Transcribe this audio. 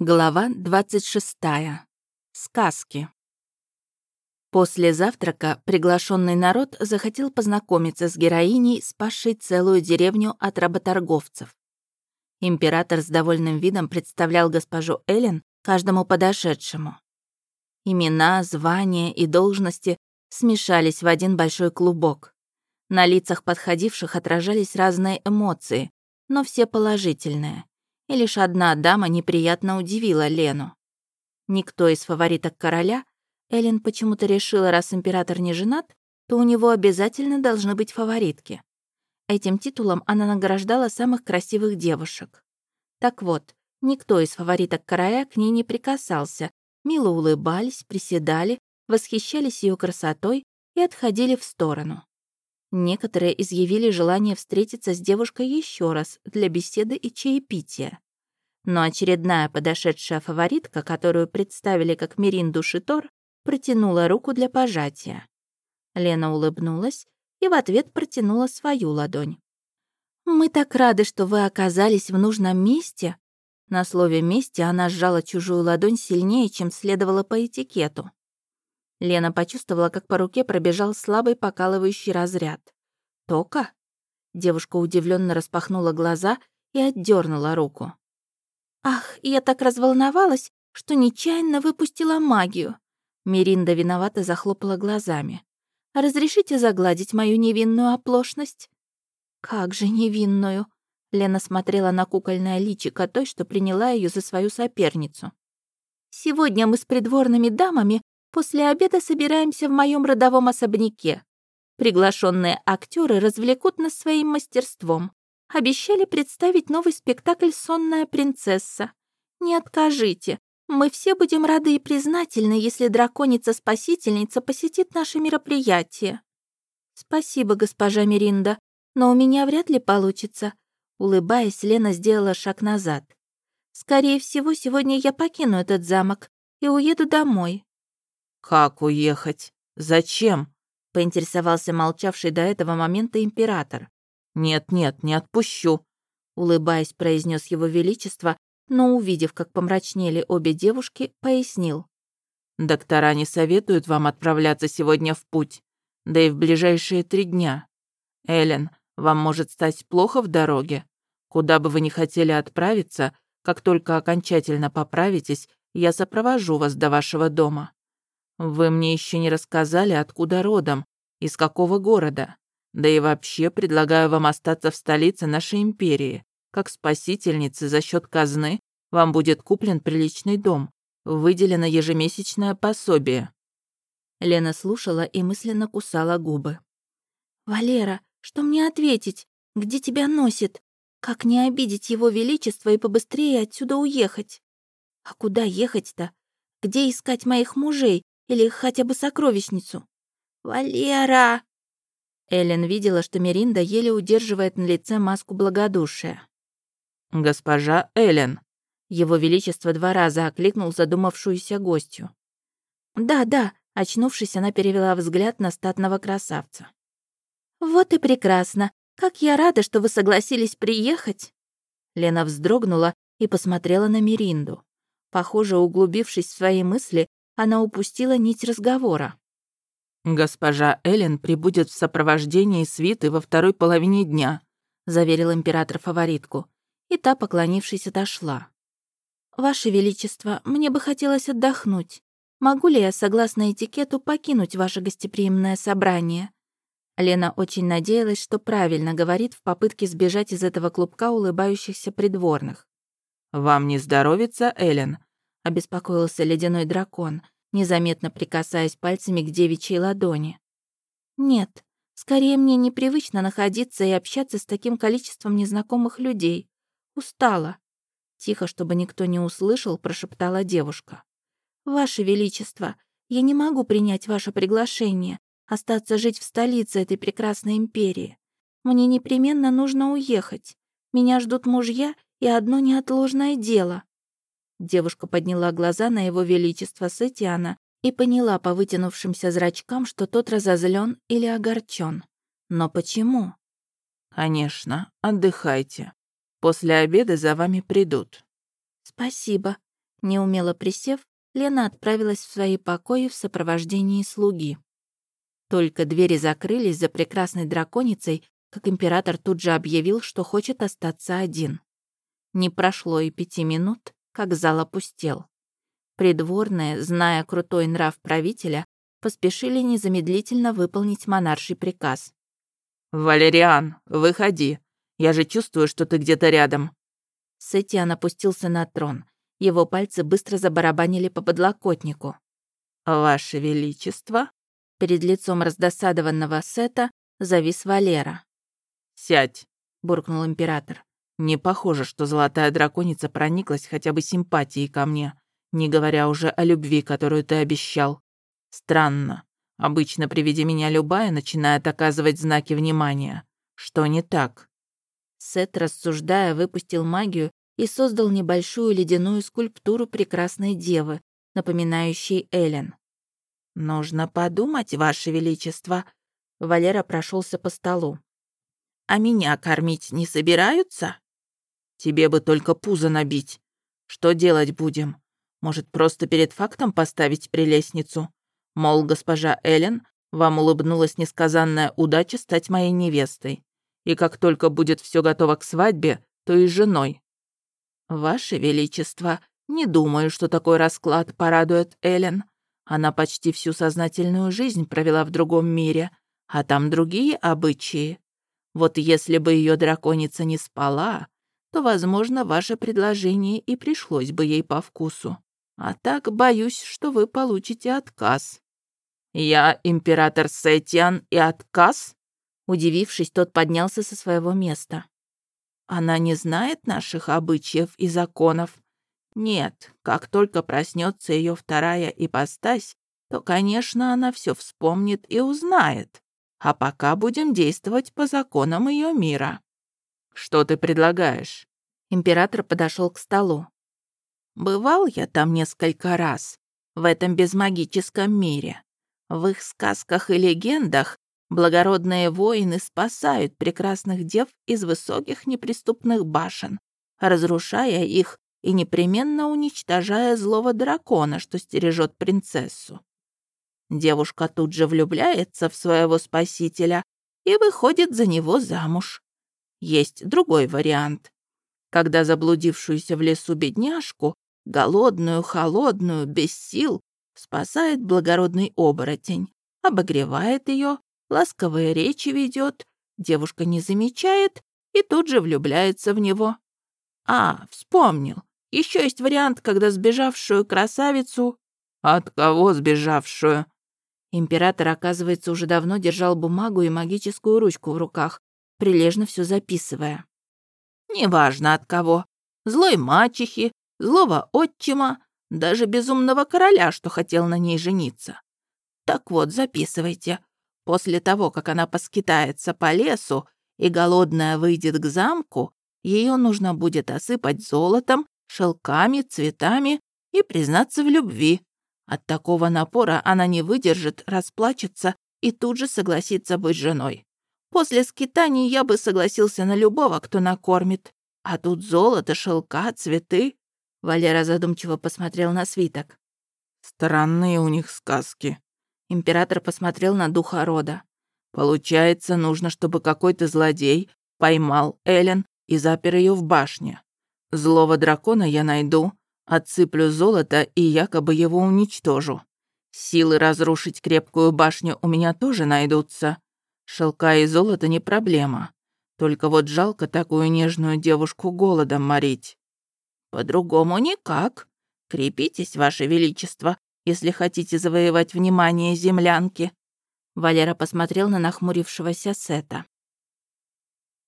Глава 26. Сказки. После завтрака приглашенный народ захотел познакомиться с героиней, спасшей целую деревню от работорговцев. Император с довольным видом представлял госпожу Эллен каждому подошедшему. Имена, звания и должности смешались в один большой клубок. На лицах подходивших отражались разные эмоции, но все положительные и лишь одна дама неприятно удивила Лену. Никто из фавориток короля, Эллен почему-то решила, раз император не женат, то у него обязательно должны быть фаворитки. Этим титулом она награждала самых красивых девушек. Так вот, никто из фавориток короля к ней не прикасался, мило улыбались, приседали, восхищались ее красотой и отходили в сторону. Некоторые изъявили желание встретиться с девушкой еще раз для беседы и чаепития. Но очередная подошедшая фаворитка, которую представили как Миринду Шитор, протянула руку для пожатия. Лена улыбнулась и в ответ протянула свою ладонь. «Мы так рады, что вы оказались в нужном месте». На слове «месте» она сжала чужую ладонь сильнее, чем следовало по этикету. Лена почувствовала, как по руке пробежал слабый покалывающий разряд. «Тока?» Девушка удивленно распахнула глаза и отдернула руку. «Ах, я так разволновалась, что нечаянно выпустила магию». Миринда виновато захлопала глазами. «Разрешите загладить мою невинную оплошность?» «Как же невинную?» Лена смотрела на кукольное личико той, что приняла ее за свою соперницу. «Сегодня мы с придворными дамами После обеда собираемся в моем родовом особняке. Приглашенные актеры развлекут нас своим мастерством. Обещали представить новый спектакль «Сонная принцесса». Не откажите. Мы все будем рады и признательны, если драконица-спасительница посетит наше мероприятие. Спасибо, госпожа Миринда, но у меня вряд ли получится. Улыбаясь, Лена сделала шаг назад. Скорее всего, сегодня я покину этот замок и уеду домой. «Как уехать? Зачем?» — поинтересовался молчавший до этого момента император. «Нет-нет, не отпущу», — улыбаясь, произнес его величество, но, увидев, как помрачнели обе девушки, пояснил. «Доктора не советуют вам отправляться сегодня в путь, да и в ближайшие три дня. Эллен, вам может стать плохо в дороге. Куда бы вы ни хотели отправиться, как только окончательно поправитесь, я сопровожу вас до вашего дома. Вы мне еще не рассказали, откуда родом, из какого города. Да и вообще предлагаю вам остаться в столице нашей империи. Как спасительницы за счет казны вам будет куплен приличный дом, выделено ежемесячное пособие». Лена слушала и мысленно кусала губы. «Валера, что мне ответить? Где тебя носит? Как не обидеть его величество и побыстрее отсюда уехать? А куда ехать-то? Где искать моих мужей, или хотя бы сокровищницу. «Валера!» Эллен видела, что Меринда еле удерживает на лице маску благодушия. «Госпожа Эллен!» Его Величество два раза окликнул задумавшуюся гостью. «Да, да», — очнувшись, она перевела взгляд на статного красавца. «Вот и прекрасно. Как я рада, что вы согласились приехать!» Лена вздрогнула и посмотрела на Меринду. Похоже, углубившись в свои мысли, она упустила нить разговора. «Госпожа Эллен прибудет в сопровождении свиты во второй половине дня», заверил император фаворитку, и та, поклонившись, отошла. «Ваше Величество, мне бы хотелось отдохнуть. Могу ли я, согласно этикету, покинуть ваше гостеприимное собрание?» Лена очень надеялась, что правильно говорит в попытке сбежать из этого клубка улыбающихся придворных. «Вам не здоровится, Эллен?» — обеспокоился ледяной дракон, незаметно прикасаясь пальцами к девичьей ладони. «Нет, скорее мне непривычно находиться и общаться с таким количеством незнакомых людей. Устала». Тихо, чтобы никто не услышал, прошептала девушка. «Ваше Величество, я не могу принять ваше приглашение, остаться жить в столице этой прекрасной империи. Мне непременно нужно уехать. Меня ждут мужья и одно неотложное дело». Девушка подняла глаза на его величество Сетиана и поняла по вытянувшимся зрачкам, что тот разозлен или огорчен. Но почему? «Конечно, отдыхайте. После обеда за вами придут». «Спасибо». Неумело присев, Лена отправилась в свои покои в сопровождении слуги. Только двери закрылись за прекрасной драконицей, как император тут же объявил, что хочет остаться один. Не прошло и пяти минут, как зал опустел. Придворные, зная крутой нрав правителя, поспешили незамедлительно выполнить монарший приказ. «Валериан, выходи. Я же чувствую, что ты где-то рядом». Сетиан опустился на трон. Его пальцы быстро забарабанили по подлокотнику. «Ваше Величество?» Перед лицом раздосадованного Сета завис Валера. «Сядь», — буркнул император. «Не похоже, что золотая драконица прониклась хотя бы симпатией ко мне, не говоря уже о любви, которую ты обещал. Странно. Обычно при виде меня любая начинает оказывать знаки внимания. Что не так?» Сет, рассуждая, выпустил магию и создал небольшую ледяную скульптуру прекрасной девы, напоминающей Элен. «Нужно подумать, Ваше Величество», — Валера прошелся по столу. «А меня кормить не собираются?» «Тебе бы только пузо набить. Что делать будем? Может, просто перед фактом поставить прелестницу? Мол, госпожа Эллен, вам улыбнулась несказанная удача стать моей невестой. И как только будет все готово к свадьбе, то и женой. Ваше Величество, не думаю, что такой расклад порадует Эллен. Она почти всю сознательную жизнь провела в другом мире, а там другие обычаи. Вот если бы ее драконица не спала, то, возможно, ваше предложение и пришлось бы ей по вкусу. А так боюсь, что вы получите отказ. «Я император Сетиан и отказ?» Удивившись, тот поднялся со своего места. «Она не знает наших обычаев и законов. Нет, как только проснется ее вторая ипостась, то, конечно, она все вспомнит и узнает. А пока будем действовать по законам ее мира». «Что ты предлагаешь?» Император подошел к столу. «Бывал я там несколько раз, в этом безмагическом мире. В их сказках и легендах благородные воины спасают прекрасных дев из высоких неприступных башен, разрушая их и непременно уничтожая злого дракона, что стережет принцессу. Девушка тут же влюбляется в своего спасителя и выходит за него замуж. Есть другой вариант. Когда заблудившуюся в лесу бедняжку, голодную, холодную, без сил, спасает благородный оборотень, обогревает ее, ласковые речи ведет, девушка не замечает и тут же влюбляется в него. А, вспомнил. Еще есть вариант, когда сбежавшую красавицу... От кого сбежавшую? Император, оказывается, уже давно держал бумагу и магическую ручку в руках, прилежно все записывая. Неважно от кого. Злой мачехи, злого отчима, даже безумного короля, что хотел на ней жениться. Так вот, записывайте. После того, как она поскитается по лесу и голодная выйдет к замку, ее нужно будет осыпать золотом, шелками, цветами и признаться в любви. От такого напора она не выдержит, расплачется и тут же согласится быть женой. После скитаний я бы согласился на любого, кто накормит. А тут золото, шелка, цветы. Валера задумчиво посмотрел на свиток. «Странные у них сказки». Император посмотрел на духа рода. «Получается, нужно, чтобы какой-то злодей поймал Элен и запер ее в башне. Злого дракона я найду, отсыплю золото и якобы его уничтожу. Силы разрушить крепкую башню у меня тоже найдутся. Шелка и золото не проблема. Только вот жалко такую нежную девушку голодом морить. «По-другому никак. Крепитесь, Ваше Величество, если хотите завоевать внимание землянки». Валера посмотрел на нахмурившегося Сета.